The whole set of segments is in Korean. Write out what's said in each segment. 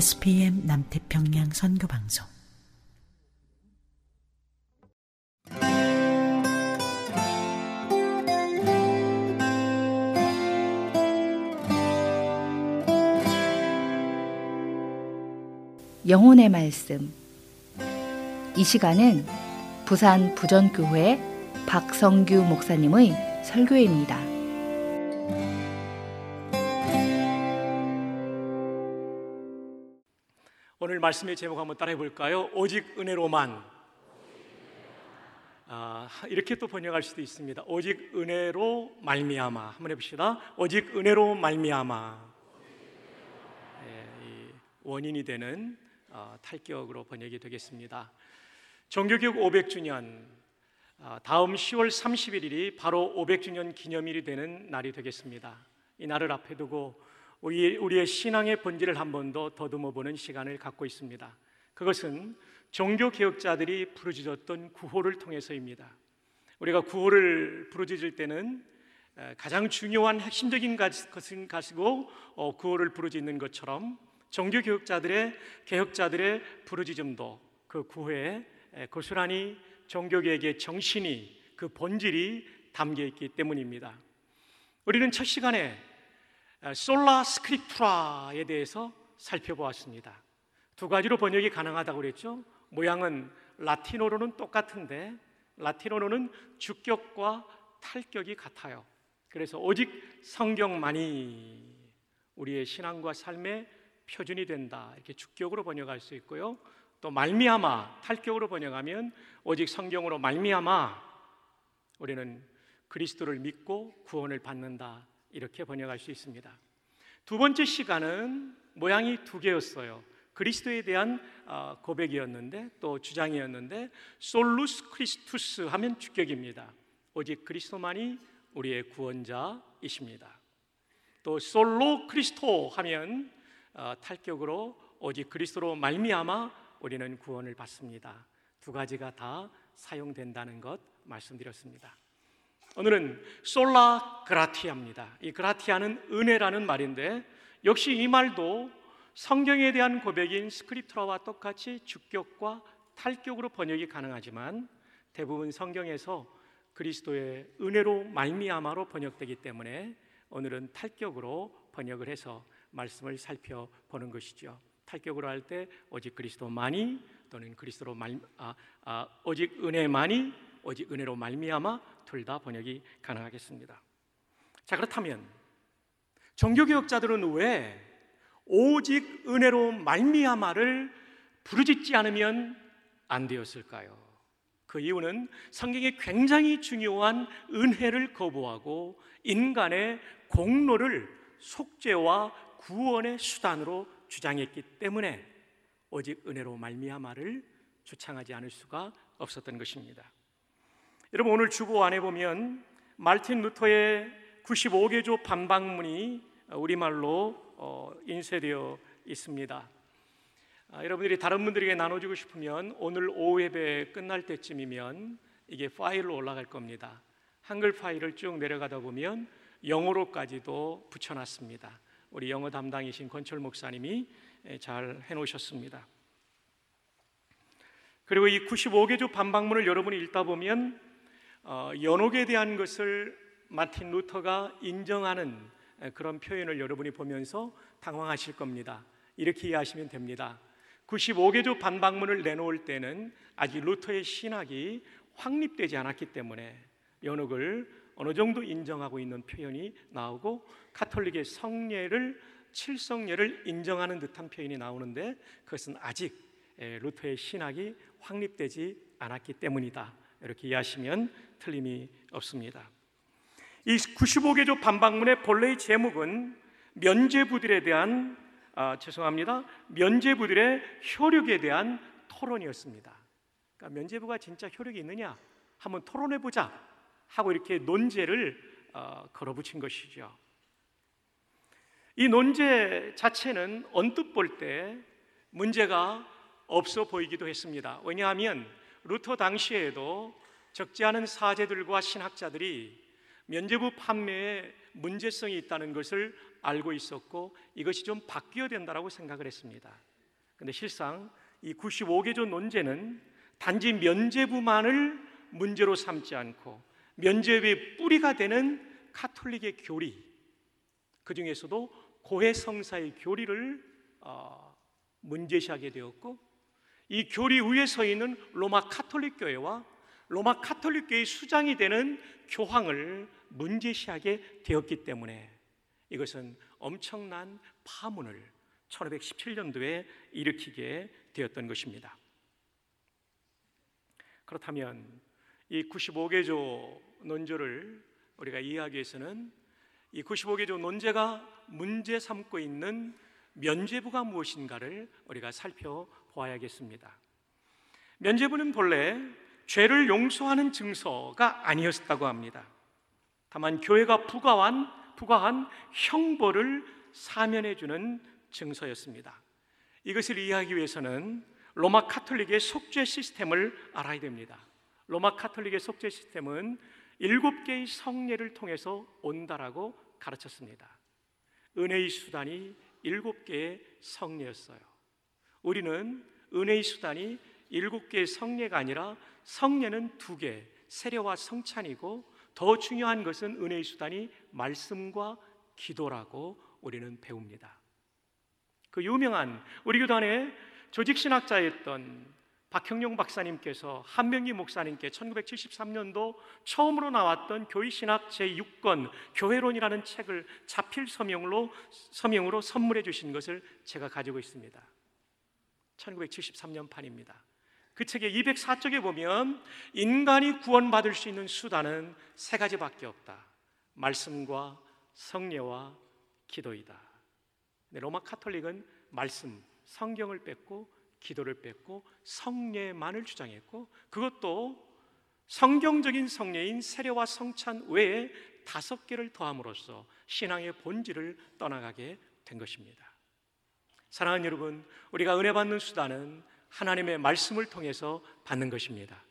SPM 남태평양 선교방송 영혼의 말씀 이 시간은 부산 부전교회 박성규 목사님의 설교입니다. 오늘 말씀의 제목 한번 따라해 볼까요? 오직 은혜로만. 아, 이렇게 또 번역할 수도 있습니다. 오직 은혜로 말미암아. 한번 해봅시다. 오직 은혜로 말미암아. 예, 원인이 되는 어, 탈격으로 번역이 되겠습니다. 종교교육 500주년 어, 다음 10월 31일이 바로 500주년 기념일이 되는 날이 되겠습니다. 이 날을 앞에 두고 우리, 우리의 신앙의 본질을 한 번 더 더듬어 보는 시간을 갖고 있습니다. 그것은 종교 개혁자들이 부르짖었던 구호를 통해서입니다. 우리가 구호를 부르짖을 때는 가장 중요한 핵심적인 것은 가지고 어, 구호를 부르짖는 것처럼 종교 개혁자들의 개혁자들의 부르짖음도 그 구호에 고스란히 종교 개혁의 정신이 그 본질이 담겨 있기 때문입니다. 우리는 첫 시간에 솔라 스크립투라에 대해서 살펴보았습니다. 두 가지로 번역이 가능하다고 그랬죠. 모양은 라틴어로는 똑같은데 라틴어로는 주격과 탈격이 같아요. 그래서 오직 성경만이 우리의 신앙과 삶의 표준이 된다. 이렇게 주격으로 번역할 수 있고요. 또 말미암아 탈격으로 번역하면 오직 성경으로 말미암아 우리는 그리스도를 믿고 구원을 받는다. 이렇게 번역할 수 있습니다. 두 번째 시간은 모양이 두 개였어요. 그리스도에 대한 어, 고백이었는데 또 주장이었는데 솔루스 크리스투스 하면 주격입니다. 오직 그리스도만이 우리의 구원자이십니다. 또 솔로 크리스토 하면 어, 탈격으로 오직 그리스도로 말미암아 우리는 구원을 받습니다. 두 가지가 다 사용된다는 것 말씀드렸습니다. 오늘은 솔라 그라티아입니다. 이 그라티아는 은혜라는 말인데 역시 이 말도 성경에 대한 고백인 스크립트라와 똑같이 주격과 탈격으로 번역이 가능하지만 대부분 성경에서 그리스도의 은혜로 말미암아로 번역되기 때문에 오늘은 탈격으로 번역을 해서 말씀을 살펴보는 것이죠. 탈격으로 할 때 오직 그리스도만이 또는 그리스도로 말 아, 아, 오직 은혜만이 오직 은혜로 말미암아 둘 다 번역이 가능하겠습니다. 자 그렇다면 종교개혁자들은 왜 오직 은혜로 말미암아를 부르짖지 않으면 안 되었을까요? 그 이유는 성경에 굉장히 중요한 은혜를 거부하고 인간의 공로를 속죄와 구원의 수단으로 주장했기 때문에 오직 은혜로 말미암아를 주창하지 않을 수가 없었던 것입니다. 여러분 오늘 주보 안에 보면 말틴 루터의 95개조 반박문이 우리말로 어, 인쇄되어 있습니다. 아, 여러분들이 다른 분들에게 나눠주고 싶으면 오늘 오후 예배 끝날 때쯤이면 이게 파일로 올라갈 겁니다. 한글 파일을 쭉 내려가다 보면 영어로까지도 붙여놨습니다. 우리 영어 담당이신 권철 목사님이 잘 해놓으셨습니다. 그리고 이 95개조 반박문을 여러분이 읽다 보면 어, 연옥에 대한 것을 마틴 루터가 인정하는 그런 표현을 여러분이 보면서 당황하실 겁니다. 이렇게 이해하시면 됩니다. 95개조 반박문을 내놓을 때는 아직 루터의 신학이 확립되지 않았기 때문에 연옥을 어느 정도 인정하고 있는 표현이 나오고 카톨릭의 성례를 칠성례를 인정하는 듯한 표현이 나오는데 그것은 아직 루터의 신학이 확립되지 않았기 때문이다. 이렇게 이해하시면 틀림이 없습니다. 이 95개조 반박문의 본래의 제목은 면제부들에 대한 아, 죄송합니다. 면제부들의 효력에 대한 토론이었습니다. 그러니까 면제부가 진짜 효력이 있느냐 한번 토론해 보자 하고 이렇게 논제를 어, 걸어붙인 것이죠. 이 논제 자체는 언뜻 볼 때 문제가 없어 보이기도 했습니다. 왜냐하면 루터 당시에도 적지 않은 사제들과 신학자들이 면제부 판매에 문제성이 있다는 것을 알고 있었고 이것이 좀 바뀌어야 된다고 생각을 했습니다. 근데 실상 이 95개조 논제는 단지 면제부만을 문제로 삼지 않고 면제부의 뿌리가 되는 카톨릭의 교리 그 중에서도 고해 성사의 교리를 어, 문제시하게 되었고 이 교리 위에 서 있는 로마 카톨릭 교회와 로마 카톨릭 교회의 수장이 되는 교황을 문제시하게 되었기 때문에 이것은 엄청난 파문을 1517년도에 일으키게 되었던 것입니다. 그렇다면 이 95개조 논조를 우리가 이해하기 위해서는 이 95개조 논제가 문제 삼고 있는 면죄부가 무엇인가를 우리가 살펴 보아야겠습니다. 면죄부는 본래 죄를 용서하는 증서가 아니었다고 합니다. 다만 교회가 부과한 부과한 형벌을 사면해 주는 증서였습니다. 이것을 이해하기 위해서는 로마 카톨릭의 속죄 시스템을 알아야 됩니다. 로마 카톨릭의 속죄 시스템은 일곱 개의 성례를 통해서 온다라고 가르쳤습니다. 은혜의 수단이 일곱 개의 성례였어요. 우리는 은혜의 수단이 일곱 개의 성례가 아니라 성례는 두 개, 세례와 성찬이고 더 중요한 것은 은혜의 수단이 말씀과 기도라고 우리는 배웁니다. 그 유명한 우리 교단 안에 조직 신학자였던 박형용 박사님께서 한명기 목사님께 1973년도 처음으로 나왔던 교회 신학 제6권 교회론이라는 책을 자필 서명으로 서명으로 선물해 주신 것을 제가 가지고 있습니다. 1973년 판입니다. 그 책의 204쪽에 보면 인간이 구원받을 수 있는 수단은 세 가지밖에 없다. 말씀과 성례와 기도이다. 로마 카톨릭은 말씀, 성경을 뺐고 기도를 뺐고 성례만을 주장했고 그것도 성경적인 성례인 세례와 성찬 외에 다섯 개를 더함으로써 신앙의 본질을 떠나가게 된 것입니다. 사랑하는 여러분, 우리가 은혜 받는 수단은 하나님의 말씀을 통해서 받는 것입니다.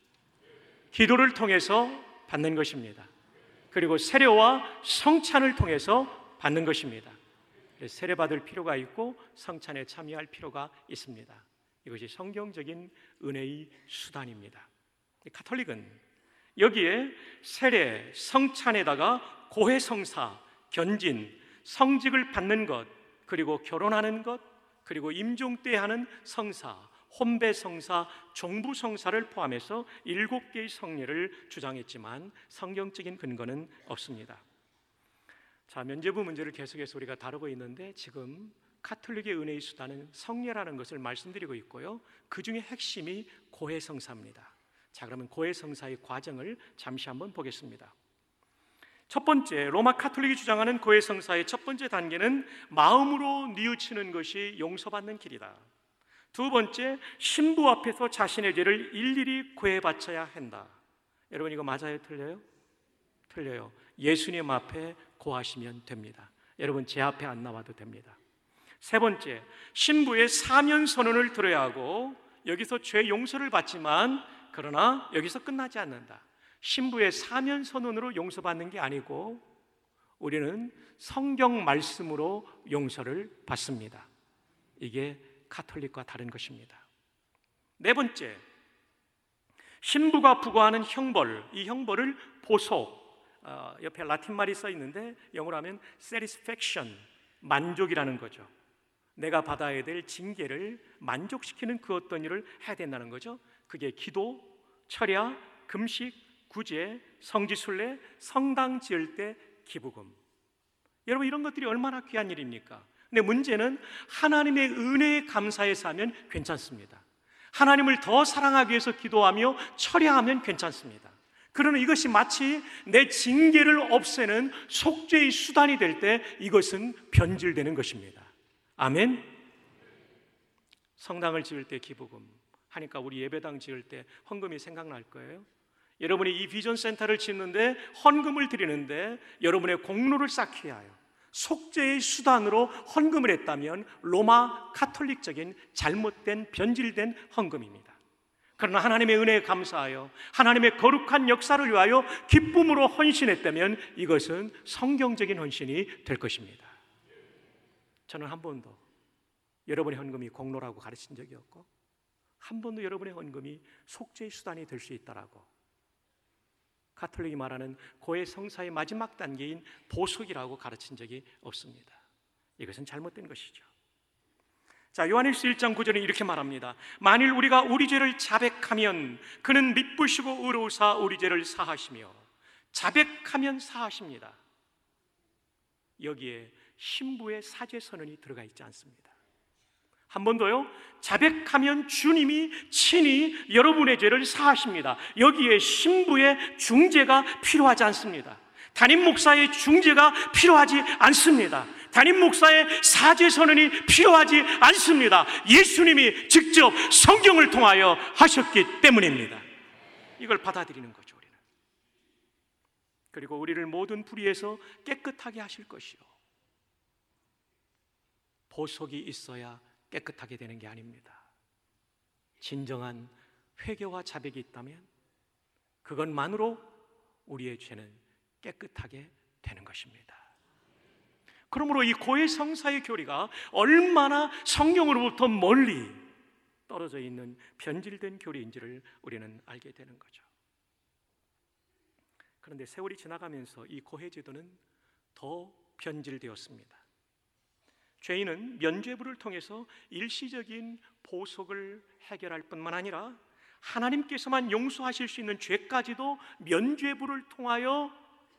기도를 통해서 받는 것입니다. 그리고 세례와 성찬을 통해서 받는 것입니다. 세례 받을 필요가 있고 성찬에 참여할 필요가 있습니다. 이것이 성경적인 은혜의 수단입니다. 카톨릭은 여기에 세례, 성찬에다가 고해성사, 견진, 성직을 받는 것, 그리고 결혼하는 것, 그리고 임종 때 하는 성사, 혼배 성사, 종부 성사를 포함해서 일곱 개의 성례를 주장했지만 성경적인 근거는 없습니다. 자, 면죄부 문제를 계속해서 우리가 다루고 있는데 지금 카톨릭의 은혜의 수단은 성례라는 것을 말씀드리고 있고요. 그 중에 핵심이 고해성사입니다. 자, 그러면 고해성사의 과정을 잠시 한번 보겠습니다. 첫 번째, 로마 카톨릭이 주장하는 고해성사의 첫 번째 단계는 마음으로 뉘우치는 것이 용서받는 길이다. 두 번째, 신부 앞에서 자신의 죄를 일일이 구해 바쳐야 한다. 여러분 이거 맞아요, 틀려요? 틀려요. 예수님 앞에 고하시면 됩니다. 여러분 제 앞에 안 나와도 됩니다. 세 번째, 신부의 사면 선언을 들어야 하고 여기서 죄 용서를 받지만 그러나 여기서 끝나지 않는다. 신부의 사면 선언으로 용서받는 게 아니고 우리는 성경 말씀으로 용서를 받습니다. 이게 카톨릭과 다른 것입니다. 네 번째, 신부가 부과하는 형벌, 이 형벌을 보속, 어, 옆에 라틴 말이 써 있는데 영어로 하면 satisfaction, 만족이라는 거죠. 내가 받아야 될 징계를 만족시키는 그 어떤 일을 해야 된다는 거죠. 그게 기도, 철야, 금식, 구제, 성지순례, 성당 지을 때 기부금. 여러분 이런 것들이 얼마나 귀한 일입니까? 근데 문제는 하나님의 은혜에 감사해서 하면 괜찮습니다. 하나님을 더 사랑하기 위해서 기도하며 철야하면 괜찮습니다. 그러나 이것이 마치 내 징계를 없애는 속죄의 수단이 될 때 이것은 변질되는 것입니다. 아멘. 성당을 지을 때 기부금 하니까 우리 예배당 지을 때 헌금이 생각날 거예요. 여러분이 이 비전 센터를 짓는데 헌금을 드리는데 여러분의 공로를 쌓기 위하여 속죄의 수단으로 헌금을 했다면 로마 카톨릭적인 잘못된 변질된 헌금입니다. 그러나 하나님의 은혜에 감사하여 하나님의 거룩한 역사를 위하여 기쁨으로 헌신했다면 이것은 성경적인 헌신이 될 것입니다. 저는 한 번도 여러분의 헌금이 공로라고 가르친 적이 없고 한 번도 여러분의 헌금이 속죄의 수단이 될 수 있다라고 카톨릭이 말하는 고해 성사의 마지막 단계인 보석이라고 가르친 적이 없습니다. 이것은 잘못된 것이죠. 자, 요한일서 1장 9절에 이렇게 말합니다. 만일 우리가 우리 죄를 자백하면 그는 미쁘시고 의로우사 우리 죄를 사하시며 자백하면 사하십니다. 여기에 신부의 사죄 선언이 들어가 있지 않습니다. 한 번 더요. 자백하면 주님이 친히 여러분의 죄를 사하십니다. 여기에 신부의 중재가 필요하지 않습니다. 담임 목사의 중재가 필요하지 않습니다. 담임 목사의 사죄 선언이 필요하지 않습니다. 예수님이 직접 성경을 통하여 하셨기 때문입니다. 이걸 받아들이는 거죠, 우리는. 그리고 우리를 모든 불의에서 깨끗하게 하실 것이요. 보석이 있어야 깨끗하게 되는 게 아닙니다. 진정한 회개와 자백이 있다면 그것만으로 우리의 죄는 깨끗하게 되는 것입니다. 그러므로 이 고해 성사의 교리가 얼마나 성경으로부터 멀리 떨어져 있는 변질된 교리인지를 우리는 알게 되는 거죠. 그런데 세월이 지나가면서 이 고해 제도는 더 변질되었습니다. 죄인은 면죄부를 통해서 일시적인 보석을 해결할 뿐만 아니라 하나님께서만 용서하실 수 있는 죄까지도 면죄부를 통하여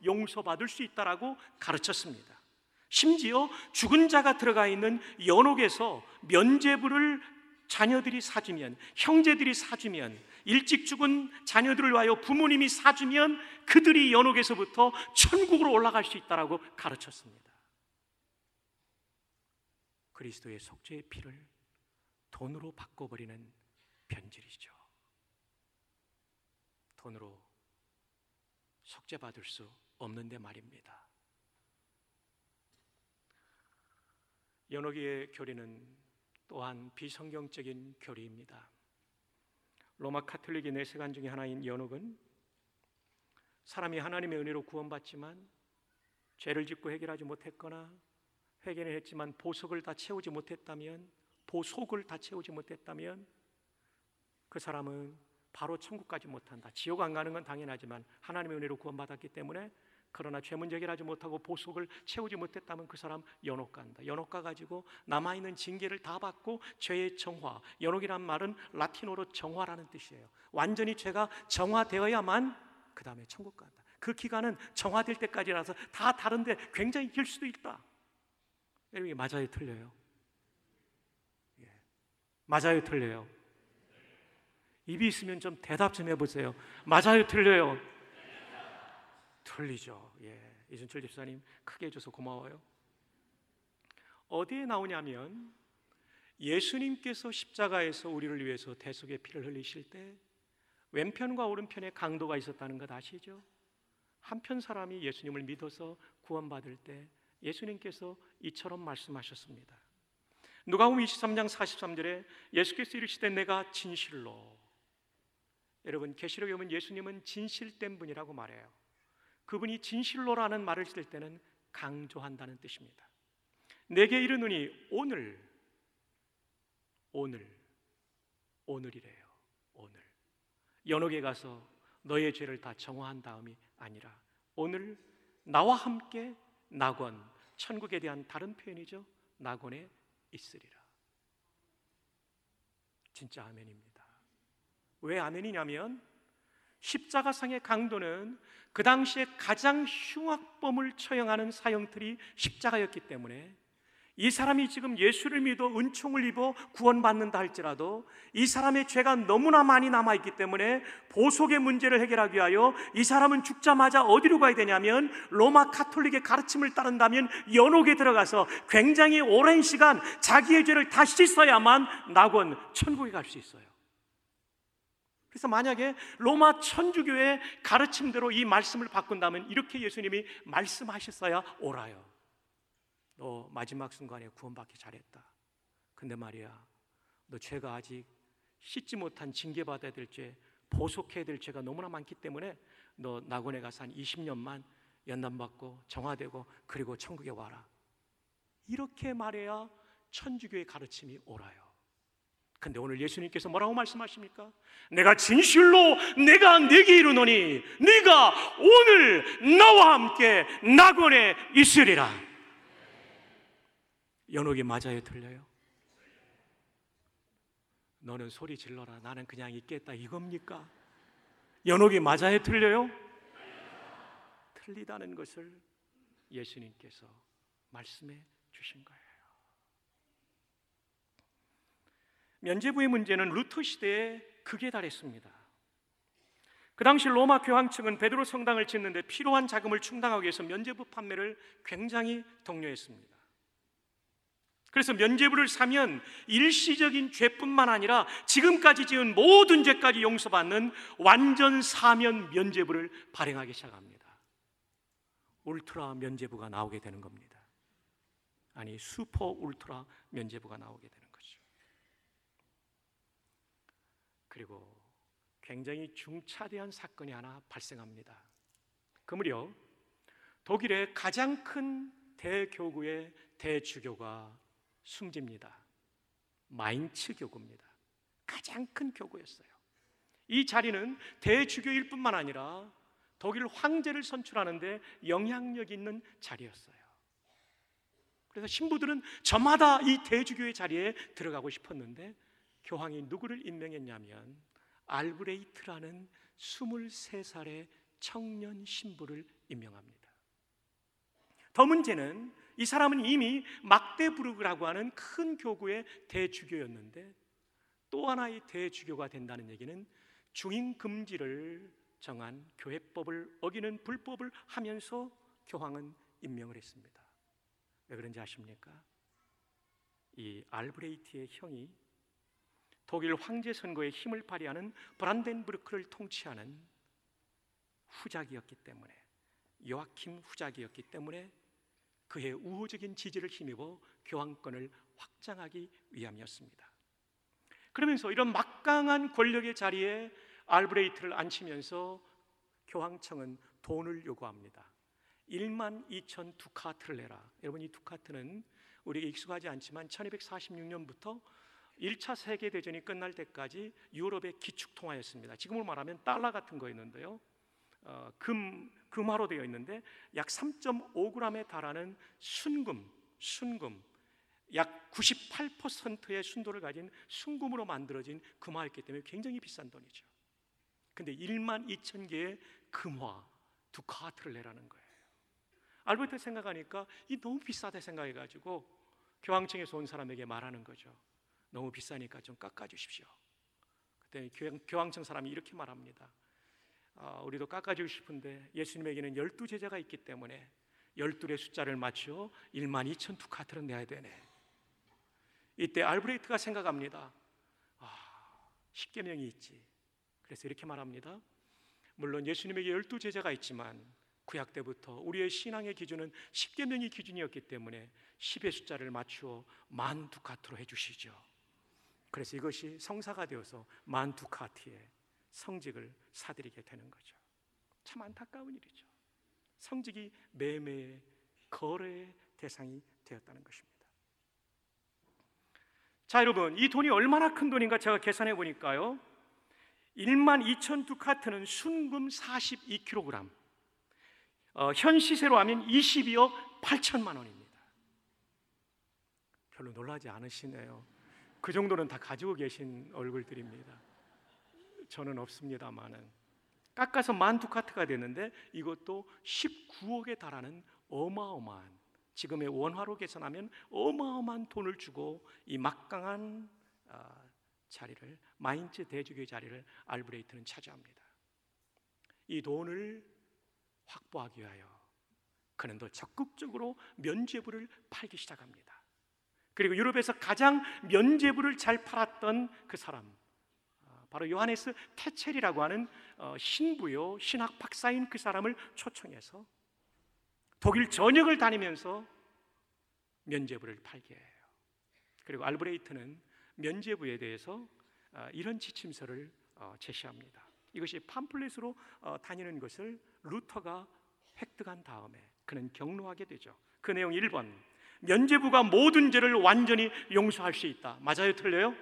용서받을 수 있다라고 가르쳤습니다. 심지어 죽은 자가 들어가 있는 연옥에서 면죄부를 자녀들이 사주면 형제들이 사주면 일찍 죽은 자녀들을 위하여 부모님이 사주면 그들이 연옥에서부터 천국으로 올라갈 수 있다라고 가르쳤습니다. 그리스도의 속죄의 피를 돈으로 바꿔버리는 변질이죠. 돈으로 속죄받을 수 없는데 말입니다. 연옥의 교리는 또한 비성경적인 교리입니다. 로마 카톨릭의 내세관 중에 하나인 연옥은 사람이 하나님의 은혜로 구원받지만 죄를 짓고 해결하지 못했거나 회개는 했지만 보석을 다 채우지 못했다면 보석을 다 채우지 못했다면 그 사람은 바로 천국 가지 못한다. 지옥 안 가는 건 당연하지만 하나님의 은혜로 구원받았기 때문에 그러나 죄 문제 해결하지 못하고 보석을 채우지 못했다면 그 사람 연옥 간다. 연옥 가 가지고 남아 있는 징계를 다 받고 죄의 정화. 연옥이란 말은 라틴어로 정화라는 뜻이에요. 완전히 죄가 정화되어야만 그 다음에 천국 간다. 그 기간은 정화될 때까지라서 다 다른데 굉장히 길 수도 있다. 여러분 맞아요, 틀려요? 예. 맞아요, 틀려요? 입이 있으면 좀 대답 좀 해보세요. 맞아요, 틀려요? 틀리죠. 예. 이순철 집사님 크게 해줘서 고마워요. 어디에 나오냐면 예수님께서 십자가에서 우리를 위해서 대속의 피를 흘리실 때 왼편과 오른편에 강도가 있었다는 것 아시죠? 한편 사람이 예수님을 믿어서 구원받을 때 예수님께서 이처럼 말씀하셨습니다. 누가복음 23장 43절에 예수께서 이르시되 내가 진실로 여러분 계시록에 보면 예수님은 진실된 분이라고 말해요. 그분이 진실로라는 말을 쓸 때는 강조한다는 뜻입니다. 내게 이르노니 오늘 오늘 오늘이래요. 오늘 연옥에 가서 너의 죄를 다 정화한 다음이 아니라 오늘 나와 함께 낙원 천국에 대한 다른 표현이죠. 낙원에 있으리라. 진짜 아멘입니다. 왜 아멘이냐면 십자가상의 강도는 그 당시에 가장 흉악범을 처형하는 사형틀이 십자가였기 때문에 이 사람이 지금 예수를 믿어 은총을 입어 구원받는다 할지라도 이 사람의 죄가 너무나 많이 남아있기 때문에 보속의 문제를 해결하기 위하여 이 사람은 죽자마자 어디로 가야 되냐면 로마 카톨릭의 가르침을 따른다면 연옥에 들어가서 굉장히 오랜 시간 자기의 죄를 다 씻어야만 낙원 천국에 갈 수 있어요. 그래서 만약에 로마 천주교의 가르침대로 이 말씀을 바꾼다면 이렇게 예수님이 말씀하셨어야 옳아요. 너 마지막 순간에 구원받기 잘했다. 근데 말이야, 너 죄가 아직 씻지 못한 징계받아야 될 죄, 보속해야 될 죄가 너무나 많기 때문에 너 낙원에 가서 한 20년만 연단받고 정화되고 그리고 천국에 와라. 이렇게 말해야 천주교의 가르침이 옳아요. 근데 오늘 예수님께서 뭐라고 말씀하십니까? 내가 진실로 내가 내게 이르노니 네가 오늘 나와 함께 낙원에 있으리라. 연옥이 맞아요, 틀려요? 너는 소리 질러라. 나는 그냥 있겠다. 이겁니까? 연옥이 맞아요, 틀려요? 틀리다는 것을 예수님께서 말씀해 주신 거예요. 면제부의 문제는 루터 시대에 극에 달했습니다. 그 당시 로마 교황 측은 베드로 성당을 짓는데 필요한 자금을 충당하기 위해서 면제부 판매를 굉장히 독려했습니다. 그래서 면제부를 사면 일시적인 죄뿐만 아니라 지금까지 지은 모든 죄까지 용서받는 완전 사면 면제부를 발행하기 시작합니다. 울트라 면제부가 나오게 되는 겁니다. 아니 슈퍼 울트라 면제부가 나오게 되는 거죠. 그리고 굉장히 중차대한 사건이 하나 발생합니다. 그 무렵 독일의 가장 큰 대교구의 대주교가 숨집니다. 마인츠 교구입니다. 가장 큰 교구였어요. 이 자리는 대주교일 뿐만 아니라 독일 황제를 선출하는데 영향력 있는 자리였어요. 그래서 신부들은 저마다 이 대주교의 자리에 들어가고 싶었는데 교황이 누구를 임명했냐면 알브레이트라는 23살의 청년 신부를 임명합니다. 더 문제는 이 사람은 이미 막데부르그라고 하는 큰 교구의 대주교였는데 또 하나의 대주교가 된다는 얘기는 중임 금지를 정한 교회법을 어기는 불법을 하면서 교황은 임명을 했습니다. 왜 그런지 아십니까? 이 알브레이트의 형이 독일 황제 선거에 힘을 발휘하는 브란덴부르크를 통치하는 후작이었기 때문에 요아킴 후작이었기 때문에 그의 우호적인 지지를 힘입어 교황권을 확장하기 위함이었습니다. 그러면서 이런 막강한 권력의 자리에 알브레이트를 앉히면서 교황청은 돈을 요구합니다. 1만 2천 두카트를 내라. 여러분 이 두카트는 우리가 익숙하지 않지만 1246년부터 1차 세계 대전이 끝날 때까지 유럽의 기축 통화였습니다. 지금으로 말하면 달러 같은 거였는데요. 어, 금 금화로 되어 있는데 약 3.5g에 달하는 순금, 순금 약 98%의 순도를 가진 순금으로 만들어진 금화였기 때문에 굉장히 비싼 돈이죠. 근데 1만 2천 개의 금화 두 카트를 내라는 거예요. 알버트 생각하니까 이 너무 비싸다 생각해 가지고 교황청에서 온 사람에게 말하는 거죠. 너무 비싸니까 좀 깎아 주십시오. 그때 교황청 사람이 이렇게 말합니다. 어, 우리도 깎아주고 싶은데 예수님에게는 열두 제자가 있기 때문에 열둘의 숫자를 맞춰 1만 2천 두카트를 내야 되네. 이때 알브레이트가 생각합니다. 아, 십계명이 있지. 그래서 이렇게 말합니다. 물론 예수님에게 열두 제자가 있지만 구약 때부터 우리의 신앙의 기준은 십계명이 기준이었기 때문에 10의 숫자를 맞추어 만 두카트로 해주시죠. 그래서 이것이 성사가 되어서 만 두카트에 성직을 사들이게 되는 거죠. 참 안타까운 일이죠. 성직이 매매의 거래의 대상이 되었다는 것입니다. 자, 여러분, 이 돈이 얼마나 큰 돈인가 제가 계산해 보니까요. 1만 2천 두카트는 순금 42kg. 어, 현 시세로 하면 22억 8천만 원입니다. 별로 놀라지 않으시네요. 그 정도는 다 가지고 계신 얼굴들입니다. 저는 없습니다만은 깎아서 만 두카트가 됐는데 이것도 19억에 달하는 어마어마한 지금의 원화로 계산하면 어마어마한 돈을 주고 이 막강한 아, 자리를 마인츠 대주교의 자리를 알브레이트는 차지합니다. 이 돈을 확보하기 위하여 그는 더 적극적으로 면죄부를 팔기 시작합니다. 그리고 유럽에서 가장 면죄부를 잘 팔았던 그 사람 아, 바로 요하네스 테첼이라고 하는 어, 신부요 신학 박사인 그 사람을 초청해서 독일 전역을 다니면서 면죄부를 팔게 해요. 그리고 알브레이트는 면죄부에 대해서 아, 이런 지침서를 어, 제시합니다. 이것이 팜플렛으로 어, 다니는 것을 루터가 획득한 다음에 그는 경로하게 되죠. 그 내용 1번 면죄부가 모든 죄를 완전히 용서할 수 있다. 맞아요, 틀려요?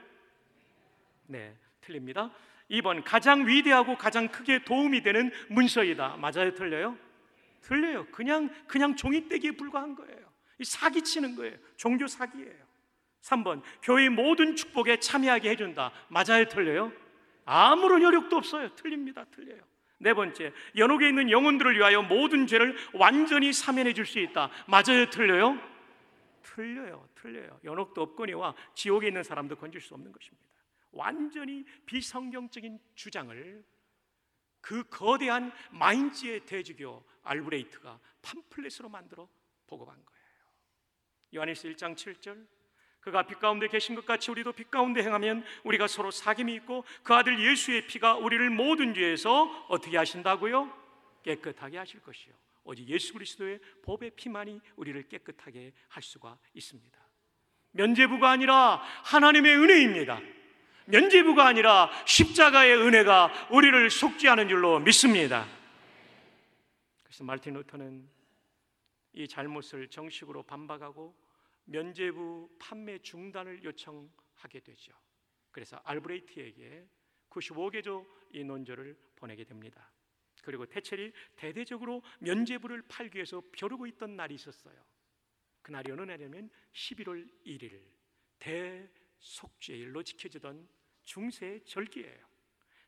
네, 틀립니다. 2번 가장 위대하고 가장 크게 도움이 되는 문서이다. 맞아요, 틀려요? 틀려요. 그냥 그냥 종이떼기에 불과한 거예요. 사기 치는 거예요. 종교 사기예요. 3번 교회 모든 축복에 참여하게 해준다. 맞아요, 틀려요? 아무런 효력도 없어요. 틀립니다, 틀려요. 네 번째, 연옥에 있는 영혼들을 위하여 모든 죄를 완전히 사면해 줄 수 있다. 맞아요, 틀려요? 틀려요, 틀려요. 연옥도 없거니와 지옥에 있는 사람도 건질 수 없는 것입니다. 완전히 비성경적인 주장을 그 거대한 마인츠의 대주교 알브레이트가 팜플렛으로 만들어 보고한 거예요. 요한일서 1장 7절 그가 빛 가운데 계신 것 같이 우리도 빛 가운데 행하면 우리가 서로 사귐이 있고 그 아들 예수의 피가 우리를 모든 죄에서 어떻게 하신다고요? 깨끗하게 하실 것이요. 오직 예수 그리스도의 법의 피만이 우리를 깨끗하게 할 수가 있습니다. 면죄부가 아니라 하나님의 은혜입니다. 면죄부가 아니라 십자가의 은혜가 우리를 속죄하는 줄로 믿습니다. 그래서 말틴 루터는 이 잘못을 정식으로 반박하고 면죄부 판매 중단을 요청하게 되죠. 그래서 알브레이트에게 95개조 이 논조를 보내게 됩니다. 그리고 태첼이 대대적으로 면죄부를 팔기 위해서 벼르고 있던 날이 있었어요. 그 날이 어느 날이냐면 11월 1일 대속죄일로 지켜지던 중세 절기예요.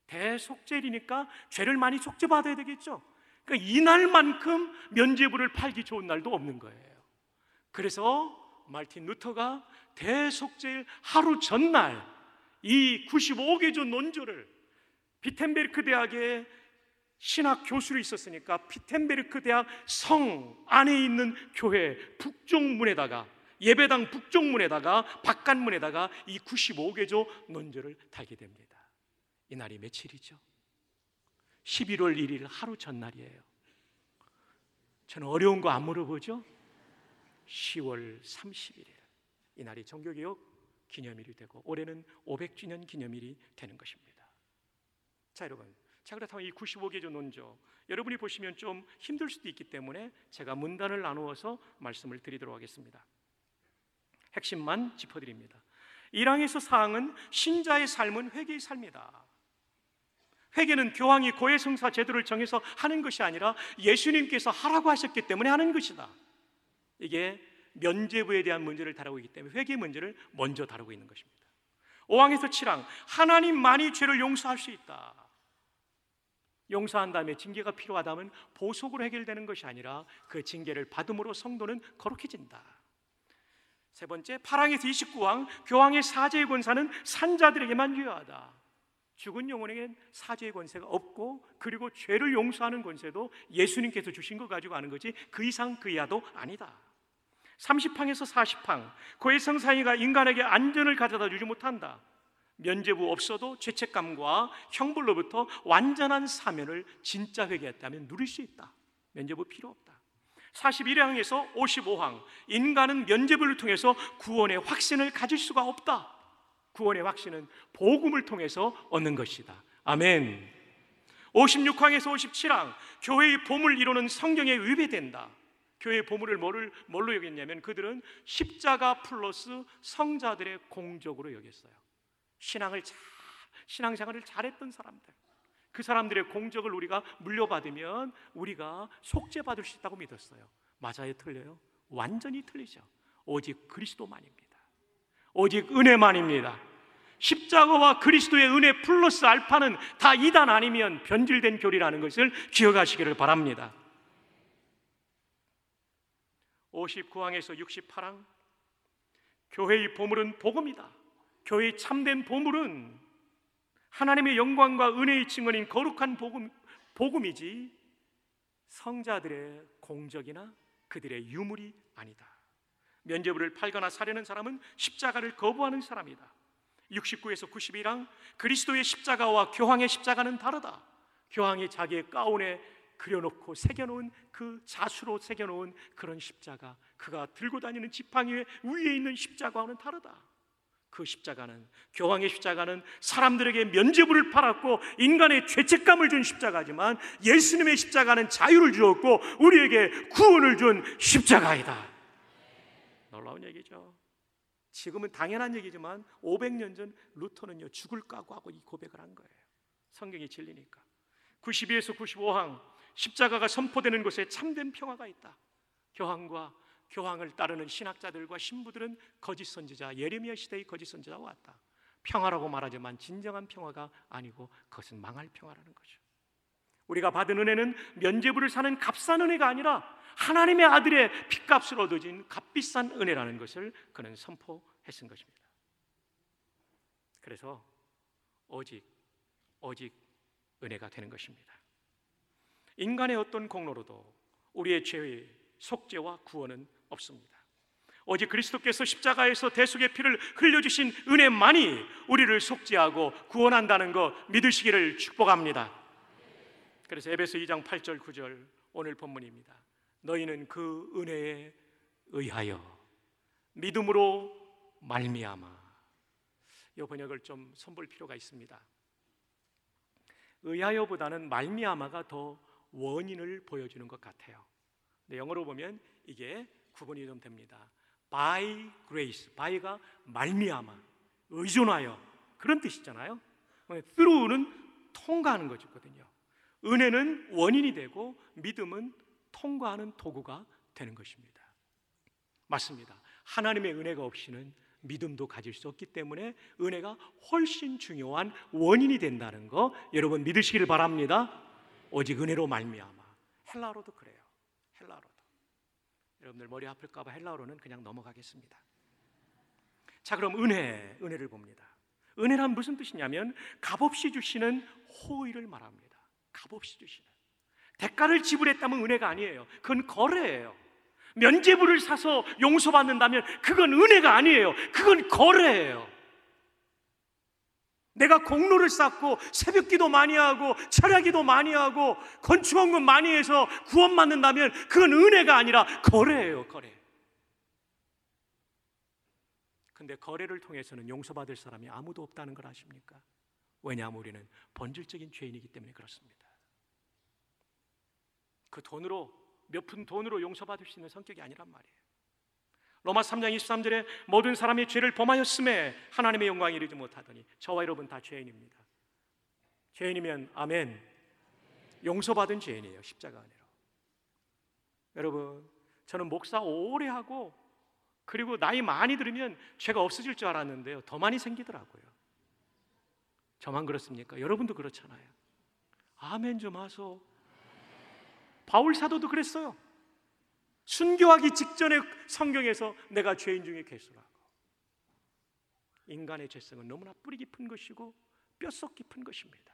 대속죄일이니까 죄를 많이 속죄받아야 되겠죠. 그러니까 이날만큼 면죄부를 팔기 좋은 날도 없는 거예요. 그래서 말틴 루터가 대속죄일 하루 전날 이 95개조 논조를 비텐베르크 대학의 신학 교수로 있었으니까 비텐베르크 대학 성 안에 있는 교회 북쪽 문에다가 예배당 북쪽문에다가 바깥문에다가 이 95개조 논조를 달게 됩니다. 이 날이 며칠이죠? 11월 1일 하루 전날이에요. 저는 어려운 거 안 물어보죠? 10월 31일 이 날이 종교개혁 기념일이 되고 올해는 500주년 기념일이 되는 것입니다. 자 여러분, 자 그렇다면 이 95개조 논조 여러분이 보시면 좀 힘들 수도 있기 때문에 제가 문단을 나누어서 말씀을 드리도록 하겠습니다. 핵심만 짚어드립니다. 1항에서 4항은 신자의 삶은 회개의 삶이다. 회개는 교황이 고해성사 제도를 정해서 하는 것이 아니라 예수님께서 하라고 하셨기 때문에 하는 것이다. 이게 면죄부에 대한 문제를 다루고 있기 때문에 회개 문제를 먼저 다루고 있는 것입니다. 5항에서 7항 하나님만이 죄를 용서할 수 있다. 용서한 다음에 징계가 필요하다면 보속으로 해결되는 것이 아니라 그 징계를 받음으로 성도는 거룩해진다. 세 번째 8항에서 29항 교황의 사죄의 권사는 산자들에게만 유효하다. 죽은 영혼에겐 사죄의 권세가 없고 그리고 죄를 용서하는 권세도 예수님께서 주신 거 가지고 하는 거지 그 이상 그 이하도 아니다. 30항에서 40항 고해 성사이가 인간에게 안전을 가져다 주지 못한다. 면죄부 없어도 죄책감과 형벌로부터 완전한 사면을 진짜 회개했다면 누릴 수 있다. 면죄부 필요 없다. 41항에서 55항 인간은 면죄부를 통해서 구원의 확신을 가질 수가 없다. 구원의 확신은 복음을 통해서 얻는 것이다. 아멘. 56항에서 57항 교회의 봄을 이루는 성경에 위배된다. 교회의 보물을 뭐를 뭘로 여겼냐면 그들은 십자가 플러스 성자들의 공적으로 여겼어요. 신앙을 잘 신앙생활을 잘했던 사람들. 그 사람들의 공적을 우리가 물려받으면 우리가 속죄받을 수 있다고 믿었어요. 맞아요, 틀려요? 완전히 틀리죠. 오직 그리스도만입니다. 오직 은혜만입니다. 십자가와 그리스도의 은혜 플러스 알파는 다 이단 아니면 변질된 교리라는 것을 기억하시기를 바랍니다. 59항에서 68항 교회의 보물은 복음이다. 교회의 참된 보물은 하나님의 영광과 은혜의 증언인 거룩한 복음, 복음이지 성자들의 공적이나 그들의 유물이 아니다. 면죄부를 팔거나 사려는 사람은 십자가를 거부하는 사람이다. 69에서 91항 그리스도의 십자가와 교황의 십자가는 다르다. 교황이 자기의 가운에 그려놓고 새겨놓은 그 자수로 새겨놓은 그런 십자가 그가 들고 다니는 지팡이 위에 있는 십자가와는 다르다. 그 십자가는 교황의 십자가는 사람들에게 면죄부를 팔았고 인간의 죄책감을 준 십자가지만 예수님의 십자가는 자유를 주었고 우리에게 구원을 준 십자가이다. 놀라운 얘기죠. 지금은 당연한 얘기지만 500년 전 루터는요 죽을 각오하고 이 고백을 한 거예요. 성경이 진리니까. 92에서 95항 십자가가 선포되는 곳에 참된 평화가 있다. 교황과 교황을 따르는 신학자들과 신부들은 거짓 선지자 예레미야 시대의 거짓 선지자가 왔다. 평화라고 말하지만 진정한 평화가 아니고 그것은 망할 평화라는 거죠. 우리가 받은 은혜는 면죄부를 사는 값싼 은혜가 아니라 하나님의 아들의 핏값을 얻어진 값비싼 은혜라는 것을 그는 선포했은 것입니다. 그래서 오직 오직 은혜가 되는 것입니다. 인간의 어떤 공로로도 우리의 죄의 속죄와 구원은 없습니다. 오직 그리스도께서 십자가에서 대속의 피를 흘려주신 은혜만이 우리를 속죄하고 구원한다는 것 믿으시기를 축복합니다. 그래서 에베소 2장 8절 9절 오늘 본문입니다. 너희는 그 은혜에 의하여 믿음으로 말미암아 이 번역을 좀 선볼 필요가 있습니다. 의하여보다는 말미암아가 더 원인을 보여주는 것 같아요. 영어로 보면 이게 구분이 좀 됩니다. By grace, by가 말미암아, 의존하여 그런 뜻이잖아요. through는 통과하는 것이거든요. 은혜는 원인이 되고 믿음은 통과하는 도구가 되는 것입니다. 맞습니다. 하나님의 은혜가 없이는 믿음도 가질 수 없기 때문에 은혜가 훨씬 중요한 원인이 된다는 거 여러분 믿으시기를 바랍니다. 오직 은혜로 말미암아. 헬라로도 그래요. 여러분들 머리 아플까 봐 헬라어로는 그냥 넘어가겠습니다. 자, 그럼 은혜, 은혜를 봅니다. 은혜란 무슨 뜻이냐면 값없이 주시는 호의를 말합니다. 값없이 주시는. 대가를 지불했다면 은혜가 아니에요. 그건 거래예요. 면제부를 사서 용서받는다면 그건 은혜가 아니에요. 그건 거래예요. 내가 공로를 쌓고 새벽 기도 많이 하고 철야 기도 많이 하고 건축원금 많이 해서 구원받는다면 그건 은혜가 아니라 거래예요, 거래. 근데 거래를 통해서는 용서받을 사람이 아무도 없다는 걸 아십니까? 왜냐하면 우리는 본질적인 죄인이기 때문에 그렇습니다. 그 돈으로 몇 푼 돈으로 용서받을 수 있는 성격이 아니란 말이에요. 로마 3장 23절에 모든 사람이 죄를 범하였음에 하나님의 영광이 이르지 못하더니 저와 여러분 다 죄인입니다. 죄인이면 아멘. 용서받은 죄인이에요. 십자가 안으로. 여러분, 저는 목사 오래 하고 그리고 나이 많이 들으면 죄가 없어질 줄 알았는데요. 더 많이 생기더라고요. 저만 그렇습니까? 여러분도 그렇잖아요. 아멘 좀 하소. 바울 사도도 그랬어요. 순교하기 직전에 성경에서 내가 죄인 중에 괴수라고. 인간의 죄성은 너무나 뿌리 깊은 것이고 뼛속 깊은 것입니다.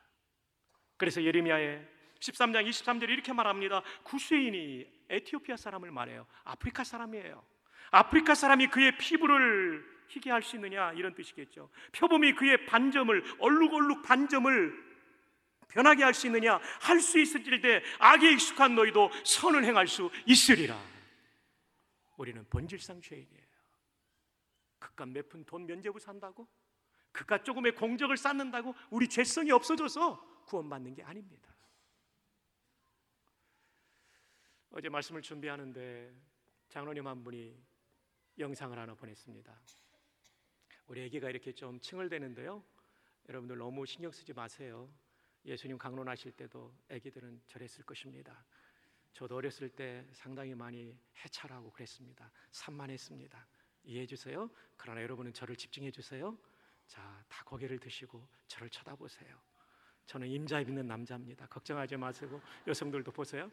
그래서 예레미야의 13장 23절에 이렇게 말합니다. 구세인이 에티오피아 사람을 말해요. 아프리카 사람이에요. 아프리카 사람이 그의 피부를 희게 할 수 있느냐 이런 뜻이겠죠. 표범이 그의 반점을 얼룩얼룩 반점을 변하게 할 수 있느냐 할 수 있을 때 악에 익숙한 너희도 선을 행할 수 있으리라. 우리는 본질상 죄인이에요. 그깟 몇 푼 돈 면제부 산다고? 그깟 조금의 공적을 쌓는다고 우리 죄성이 없어져서 구원받는 게 아닙니다. 어제 말씀을 준비하는데 장로님 한 분이 영상을 하나 보냈습니다. 우리 아기가 이렇게 좀 칭얼대는데요. 여러분들 너무 신경 쓰지 마세요. 예수님 강론하실 때도 아기들은 저랬을 것입니다. 저도 어렸을 때 상당히 많이 해찰하고 그랬습니다. 산만했습니다. 이해해 주세요. 그러나 여러분은 저를 집중해 주세요. 자, 다 고개를 드시고 저를 쳐다보세요. 저는 임자 입는 남자입니다. 걱정하지 마시고 여성들도 보세요.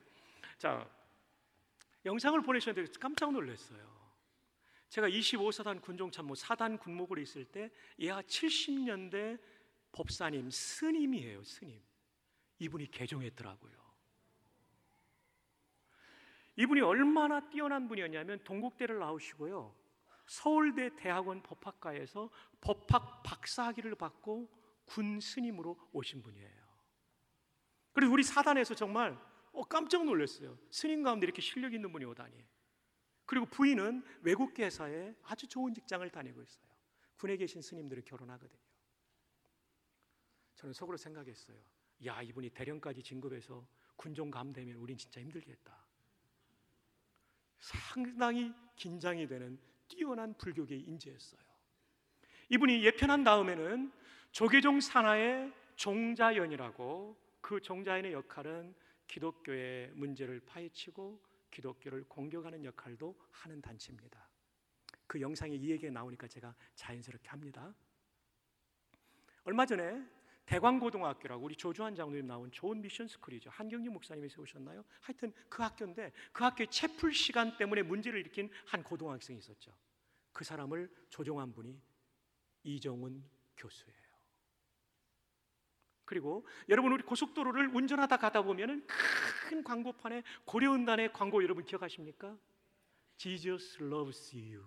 자, 영상을 보내셨는데 깜짝 놀랐어요. 제가 25사단 군종참모 4단 군목을 있을 때 예하 70년대 법사님 스님이에요, 스님. 이분이 개종했더라고요. 이분이 얼마나 뛰어난 분이었냐면 동국대를 나오시고요. 서울대 대학원 법학과에서 법학 박사학위를 받고 군 스님으로 오신 분이에요. 그래서 우리 사단에서 정말 어, 깜짝 놀랐어요. 스님 가운데 이렇게 실력 있는 분이 오다니. 그리고 부인은 외국 회사에 아주 좋은 직장을 다니고 있어요. 군에 계신 스님들은 결혼하거든요. 저는 속으로 생각했어요. 야, 이분이 대령까지 진급해서 군종 감되면 우린 진짜 힘들겠다. 상당히 긴장이 되는 뛰어난 불교계의 인재였어요. 이분이 예편한 다음에는 조계종 산하의 종자연이라고 그 종자연의 역할은 기독교의 문제를 파헤치고 기독교를 공격하는 역할도 하는 단체입니다. 그 영상이 이 얘기가 나오니까 제가 자연스럽게 합니다. 얼마 전에 대광고등학교라고 우리 조주환 장로님 나온 좋은 미션 스쿨이죠. 한경유 목사님이 세우셨나요? 하여튼 그 학교인데 그 학교의 채플 시간 때문에 문제를 일으킨 한 고등학생이 있었죠. 그 사람을 조종한 분이 이정훈 교수예요. 그리고 여러분 우리 고속도로를 운전하다 가다 보면은 큰 광고판에 고려은단의 광고 여러분 기억하십니까? Jesus loves you.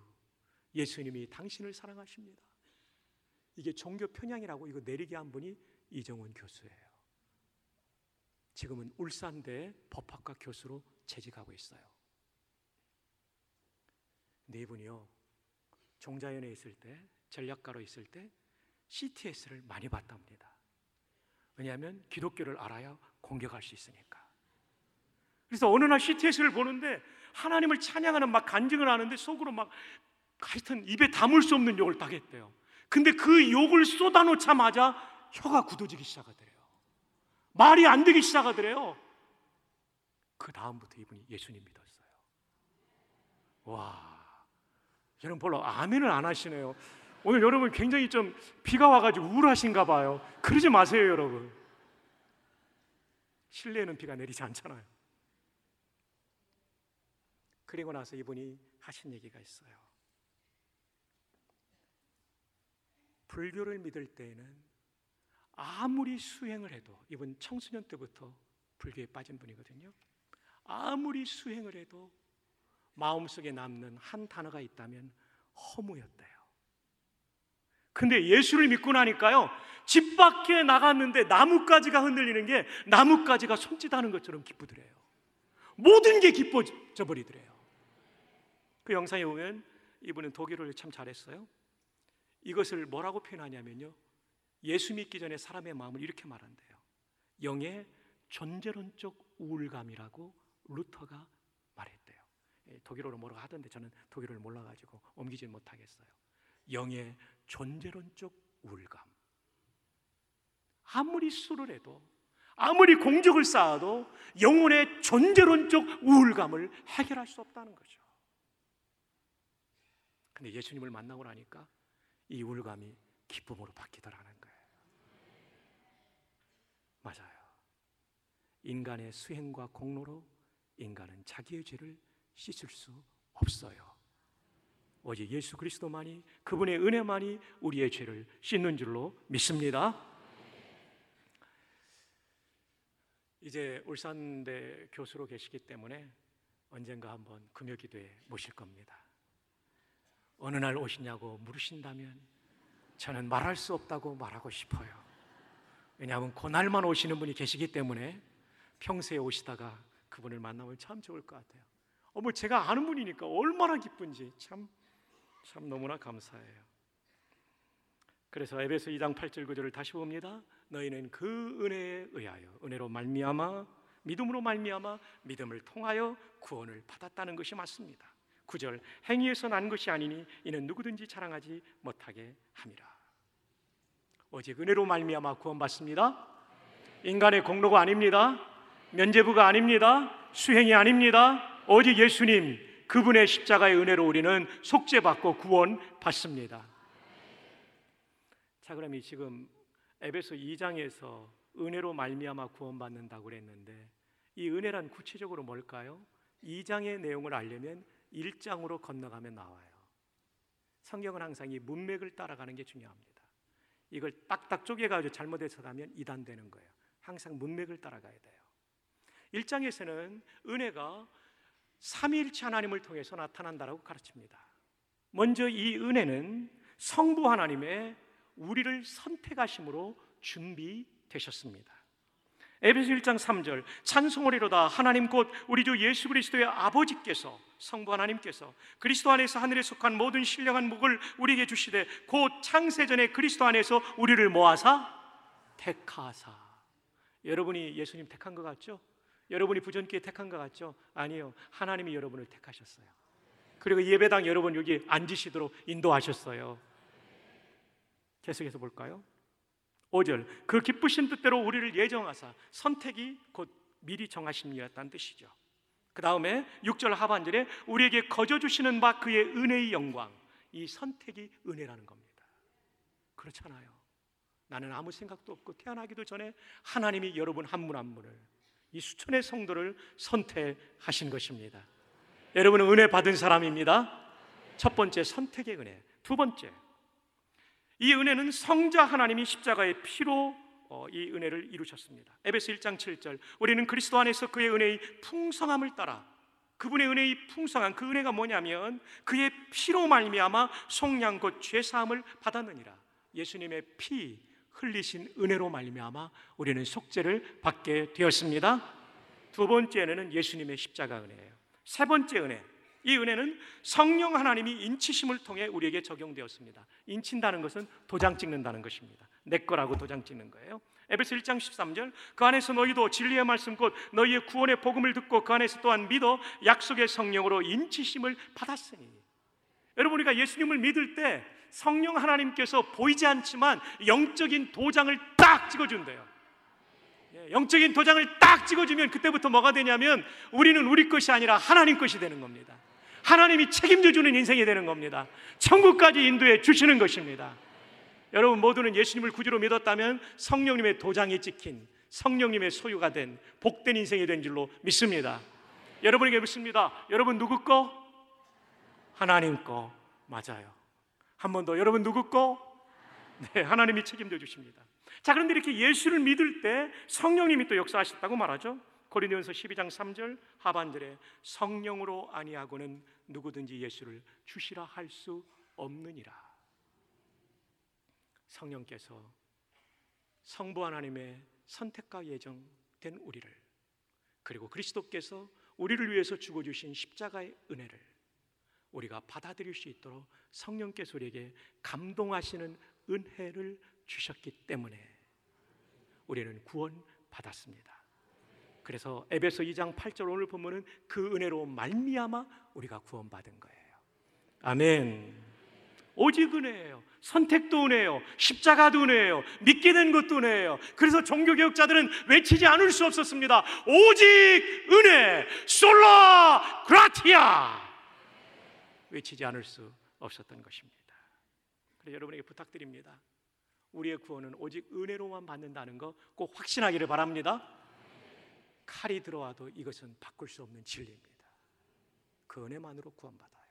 예수님이 당신을 사랑하십니다. 이게 종교 편향이라고 이거 내리게 한 분이 이정훈 교수예요. 지금은 울산대 법학과 교수로 재직하고 있어요. 네 분이요. 종자연에 있을 때, 전략가로 있을 때 CTS를 많이 봤답니다. 왜냐하면 기독교를 알아야 공격할 수 있으니까. 그래서 어느 날 CTS를 보는데 하나님을 찬양하는 막 간증을 하는데 속으로 막 하여튼 입에 담을 수 없는 욕을 당했대요. 근데 그 욕을 쏟아놓자마자 혀가 굳어지기 시작하더래요. 말이 안 되기 시작하더래요. 그 다음부터 이분이 예수님 믿었어요. 와, 여러분 별로 아멘을 안 하시네요. 오늘 여러분 굉장히 좀 비가 와가지고 우울하신가 봐요. 그러지 마세요, 여러분. 실내에는 비가 내리지 않잖아요. 그리고 나서 이분이 하신 얘기가 있어요. 불교를 믿을 때에는 아무리 수행을 해도 이분 청소년 때부터 불교에 빠진 분이거든요. 아무리 수행을 해도 마음속에 남는 한 단어가 있다면 허무였대요. 근데 예수를 믿고 나니까요. 집 밖에 나갔는데 나뭇가지가 흔들리는 게 나뭇가지가 손짓하는 것처럼 기쁘더래요. 모든 게 기뻐져 버리더래요. 그 영상에 보면 이분은 독일어를 참 잘했어요. 이것을 뭐라고 표현하냐면요. 예수 믿기 전에 사람의 마음을 이렇게 말한대요. 영의 존재론적 우울감이라고 루터가 말했대요. 예, 독일어로 뭐라고 하던데 저는 독일어를 몰라가지고 옮기지 못하겠어요. 영의 존재론적 우울감. 아무리 수를 해도 아무리 공적을 쌓아도 영혼의 존재론적 우울감을 해결할 수 없다는 거죠. 근데 예수님을 만나고 나니까 이 우울감이 기쁨으로 바뀌더라는 거예요. 맞아요. 인간의 수행과 공로로 인간은 자기의 죄를 씻을 수 없어요. 오직 예수 그리스도만이 그분의 은혜만이 우리의 죄를 씻는 줄로 믿습니다. 이제 울산대 교수로 계시기 때문에 언젠가 한번 금요기도에 모실 겁니다. 어느 날 오시냐고 물으신다면 저는 말할 수 없다고 말하고 싶어요. 왜냐하면 고날만 오시는 분이 계시기 때문에 평소에 오시다가 그분을 만나면 참 좋을 것 같아요. 어머 제가 아는 분이니까 얼마나 기쁜지 참 참 너무나 감사해요. 그래서 에베소 2장 8절 9절을 다시 봅니다. 너희는 그 은혜에 의하여 은혜로 말미암아 믿음으로 말미암아 믿음을 통하여 구원을 받았다는 것이 맞습니다. 9절 행위에서 난 것이 아니니 이는 누구든지 자랑하지 못하게 함이라. 오직 은혜로 말미암아 구원받습니다. 인간의 공로가 아닙니다. 면제부가 아닙니다. 수행이 아닙니다. 오직 예수님 그분의 십자가의 은혜로 우리는 속죄받고 구원받습니다. 자, 그럼 이 지금 에베소 2장에서 은혜로 말미암아 구원받는다고 그랬는데 이 은혜란 구체적으로 뭘까요? 2장의 내용을 알려면 1장으로 건너가면 나와요. 성경은 항상 이 문맥을 따라가는 게 중요합니다. 이걸 딱딱 쪼개가지고 잘못해서 가면 이단되는 거예요. 항상 문맥을 따라가야 돼요. 1장에서는 은혜가 삼위일체 하나님을 통해서 나타난다라고 가르칩니다. 먼저 이 은혜는 성부 하나님의 우리를 선택하심으로 준비되셨습니다. 에베소 1장 3절 찬송하리로다 하나님 곧 우리 주 예수 그리스도의 아버지께서 성부 하나님께서 그리스도 안에서 하늘에 속한 모든 신령한 목을 우리에게 주시되 곧 창세 전에 그리스도 안에서 우리를 모아사 택하사 여러분이 예수님 택한 것 같죠? 여러분이 부전기에 택한 것 같죠? 아니요 하나님이 여러분을 택하셨어요 그리고 예배당 여러분 여기 앉으시도록 인도하셨어요 계속해서 볼까요? 5절 그 기쁘신 뜻대로 우리를 예정하사 선택이 곧 미리 정하신 이었다는 뜻이죠. 그 다음에 6절 하반절에 우리에게 거저 주시는 바 그의 은혜의 영광 이 선택이 은혜라는 겁니다. 그렇잖아요. 나는 아무 생각도 없고 태어나기도 전에 하나님이 여러분 한 분 한 분을 이 수천의 성도를 선택하신 것입니다. 여러분은 은혜 받은 사람입니다. 첫 번째 선택의 은혜. 두 번째 이 은혜는 성자 하나님이 십자가의 피로 어, 이 은혜를 이루셨습니다. 에베소 1장 7절. 우리는 그리스도 안에서 그의 은혜의 풍성함을 따라 그분의 은혜의 풍성한 그 은혜가 뭐냐면 그의 피로 말미암아 속량 곧 죄 사함을 받았느니라. 예수님의 피 흘리신 은혜로 말미암아 우리는 속죄를 받게 되었습니다. 두 번째 은혜는 예수님의 십자가 은혜예요. 세 번째 은혜. 이 은혜는 성령 하나님이 인치심을 통해 우리에게 적용되었습니다. 인친다는 것은 도장 찍는다는 것입니다. 내 거라고 도장 찍는 거예요. 에베소 1장 13절 그 안에서 너희도 진리의 말씀 곧 너희의 구원의 복음을 듣고 그 안에서 또한 믿어 약속의 성령으로 인치심을 받았으니 여러분 우리가 예수님을 믿을 때 성령 하나님께서 보이지 않지만 영적인 도장을 딱 찍어준대요. 예, 영적인 도장을 딱 찍어주면 그때부터 뭐가 되냐면 우리는 우리 것이 아니라 하나님 것이 되는 겁니다. 하나님이 책임져 주는 인생이 되는 겁니다. 천국까지 인도해 주시는 것입니다. 여러분 모두는 예수님을 구주로 믿었다면 성령님의 도장이 찍힌 성령님의 소유가 된 복된 인생이 된 줄로 믿습니다. 여러분에게 묻습니다. 여러분 누구 거? 하나님 거 맞아요. 한 번 더 여러분 누구 거? 네, 하나님이 책임져 주십니다. 자, 그런데 이렇게 예수를 믿을 때 성령님이 또 역사하셨다고 말하죠. 고린도전서 12장 3절 하반절에 성령으로 아니하고는 누구든지 예수를 주시라 할 수 없느니라. 성령께서 성부 하나님의 선택과 예정된 우리를 그리고 그리스도께서 우리를 위해서 죽어 주신 십자가의 은혜를 우리가 받아들일 수 있도록 성령께서 우리에게 감동하시는 은혜를 주셨기 때문에 우리는 구원 받았습니다. 그래서 에베소 2장 8절 오늘 보면은 그 은혜로 말미암아 우리가 구원받은 거예요. 아멘. 오직 은혜예요. 선택도 은혜예요. 십자가도 은혜예요. 된 것도 은혜예요. 그래서 종교 개혁자들은 외치지 않을 수 없었습니다. 오직 은혜, 솔라 그라티아. 외치지 않을 수 없었던 것입니다. 그래서 여러분에게 부탁드립니다. 우리의 구원은 오직 은혜로만 받는다는 거 꼭 확신하기를 바랍니다. 칼이 들어와도 이것은 바꿀 수 없는 진리입니다. 그 은혜만으로 구원받아요.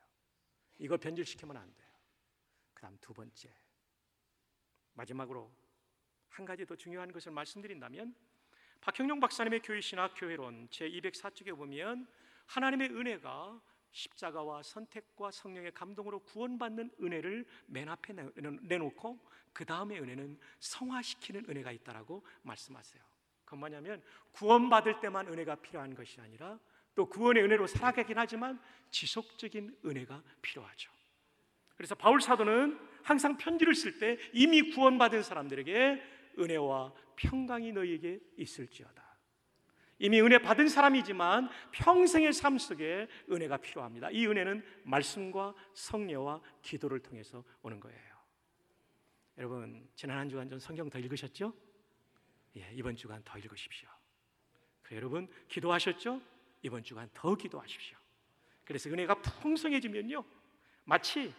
이거 변질시키면 안 돼요. 그 다음 두 번째. 마지막으로 한 가지 더 중요한 것을 말씀드린다면 박형룡 박사님의 교회 신학 교회론 제 204쪽에 보면 하나님의 은혜가 십자가와 선택과 성령의 감동으로 구원받는 은혜를 맨 앞에 내놓고 그 다음에 은혜는 성화시키는 은혜가 있다라고 말씀하세요. 그건 뭐냐면 구원받을 때만 은혜가 필요한 것이 아니라 또 구원의 은혜로 살아가긴 하지만 지속적인 은혜가 필요하죠. 그래서 바울 사도는 항상 편지를 쓸 때 이미 구원받은 사람들에게 은혜와 평강이 너희에게 있을지어다. 이미 은혜 받은 사람이지만 평생의 삶 속에 은혜가 필요합니다. 이 은혜는 말씀과 성녀와 기도를 통해서 오는 거예요. 여러분 지난 한 주간 전 성경 더 읽으셨죠? 예, 이번 주간 더 읽으십시오. 그 여러분 기도하셨죠? 이번 주간 더 기도하십시오. 그래서 은혜가 풍성해지면요. 마치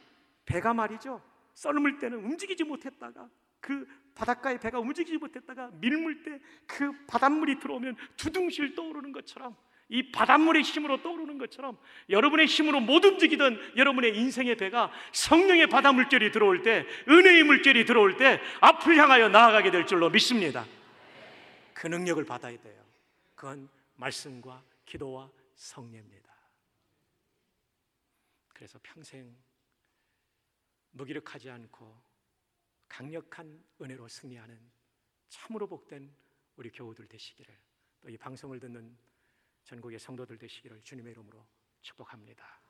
배가 말이죠. 썰물 때는 움직이지 못했다가 그 바닷가의 배가 움직이지 못했다가 밀물 때 그 바닷물이 들어오면 두둥실 떠오르는 것처럼 이 바닷물의 힘으로 떠오르는 것처럼 여러분의 힘으로 못 움직이던 여러분의 인생의 배가 성령의 바다 물결이 들어올 때 은혜의 물결이 들어올 때 앞을 향하여 나아가게 될 줄로 믿습니다. 그 능력을 받아야 돼요. 그건 말씀과 기도와 성례입니다. 그래서 평생 무기력하지 않고 강력한 은혜로 승리하는 참으로 복된 우리 교우들 되시기를 또 이 방송을 듣는 전국의 성도들 되시기를 주님의 이름으로 축복합니다.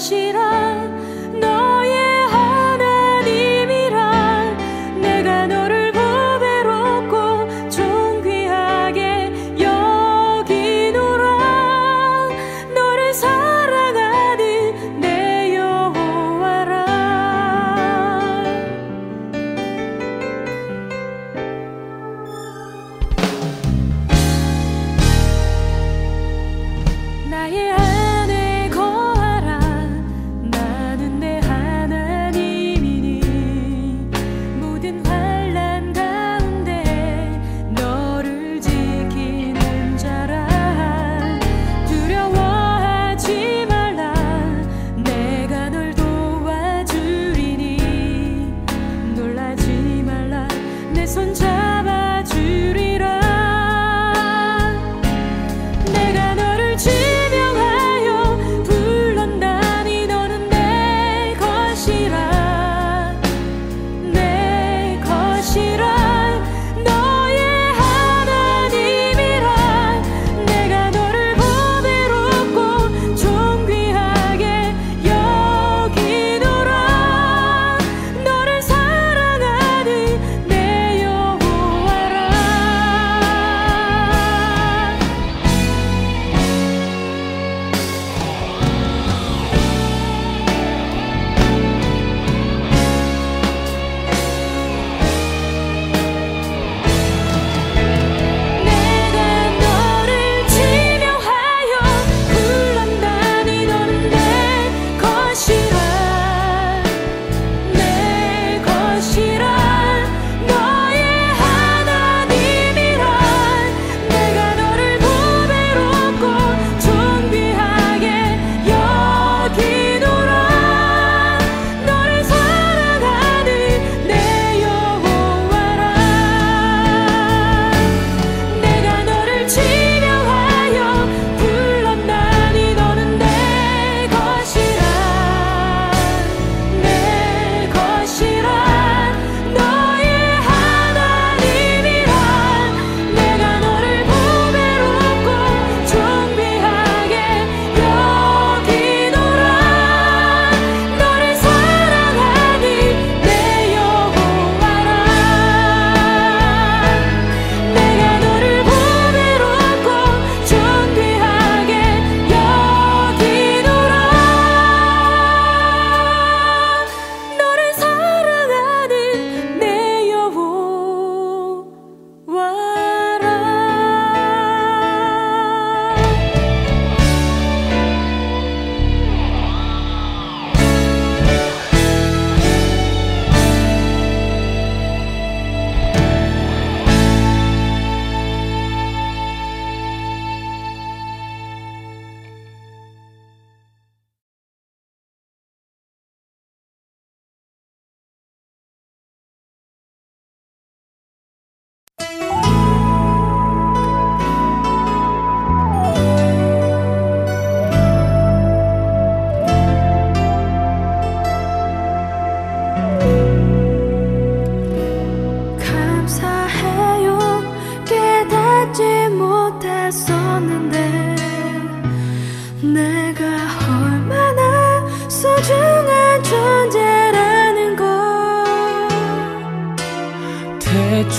知ら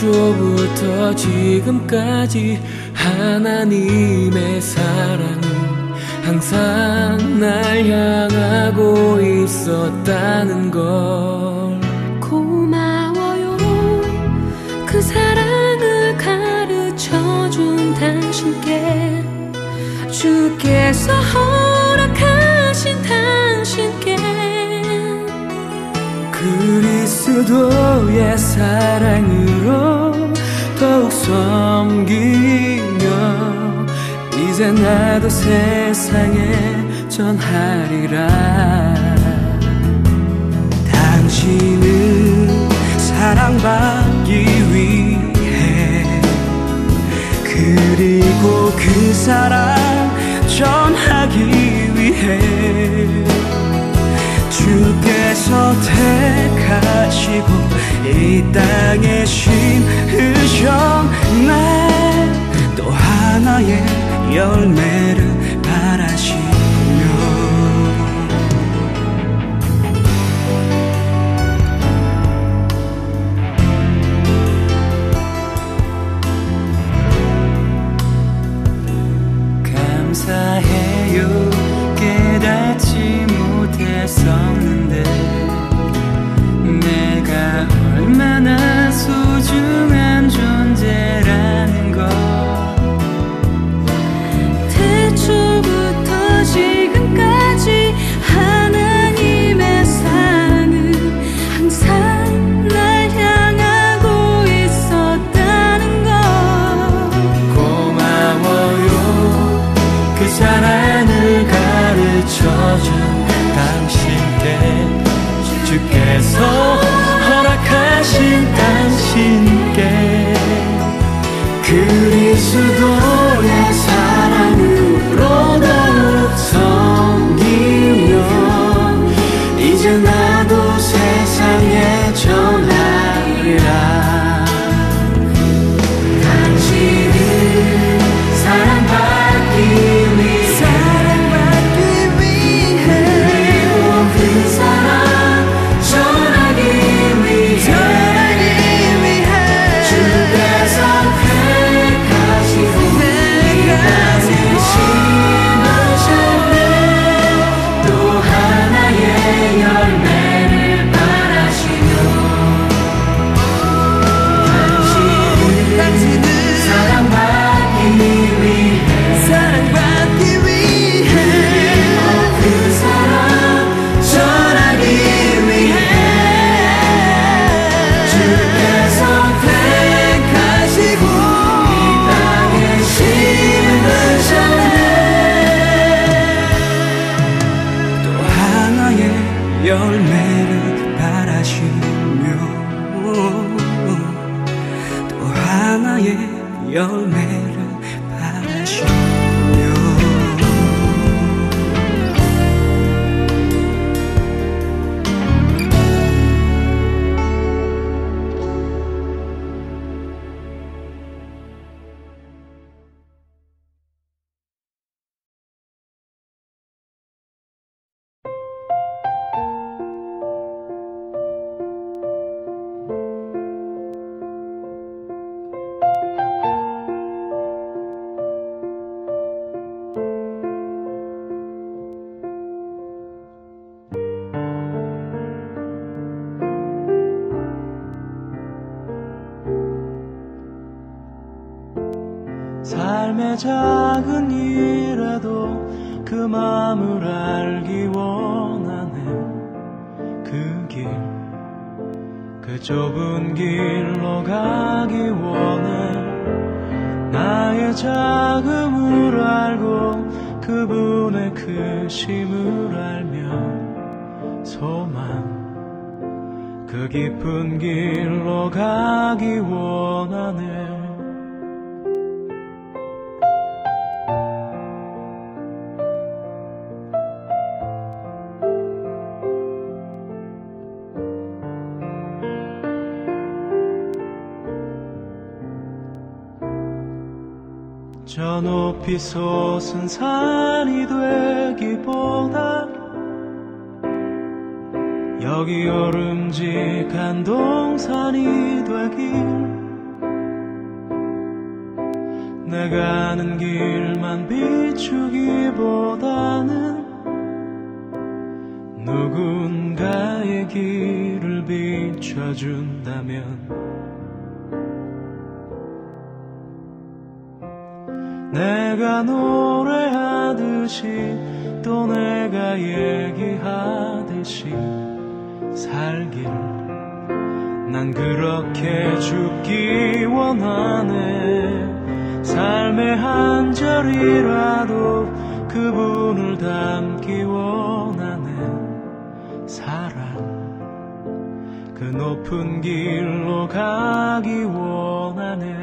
태초부터 지금까지 하나님의 사랑은 항상 날 향하고 있었다는 걸. 고마워요. 그 사랑을 가르쳐 준 당신께 주께서 그리스도의 사랑으로 더욱 섬기며 이제 나도 세상에 전하리라. 당신은 사랑받기 위해 그리고 그 사랑 전하기 위해 주께 서 택하시고 이 땅에 심으셨네. 또 하나의 열매를 작은 일에도 그 마음을 알기 원하네 그 길, 그 좁은 길로 가기 원해 나의 자금을 알고 그분의 크심을 알며 소망 그 깊은 길로 가기 원하 저 높이 솟은 산이 되기보다 여기 오름직한 동산이 되길. 내가 아는 길만 비추기보다는 누군가의 길을 비춰준다면 노래하듯이 또 내가 얘기하듯이 살길. 난 그렇게 죽기 원하네. 삶의 한 절이라도 그분을 닮기 원하는 사랑. 그 높은 길로 가기 원하네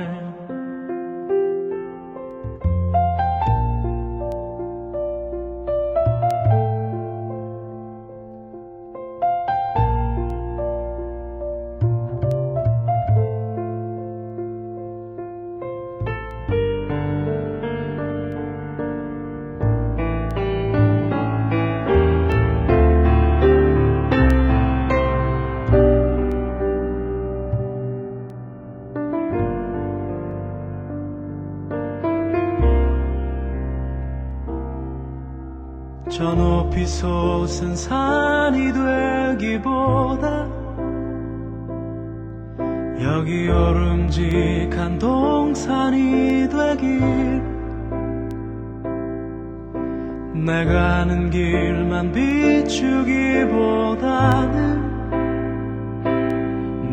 솟은 산이 되기보다 여기 오름직한 동산이 되길. 내가 아는 길만 비추기보다는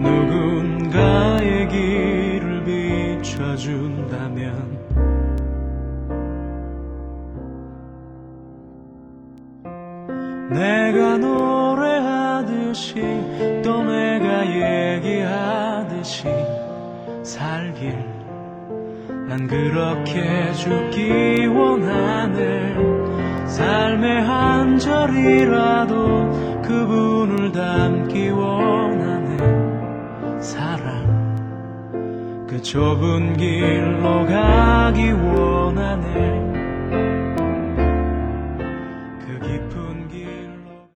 누군가의 길을 비춰준다면 노래하듯이 또 내가 얘기하듯이 살길. 난 그렇게 죽기 원하네. 삶의 한 절이라도 그분을 닮기 원하네. 사랑. 그 좁은 길로 가기 원하네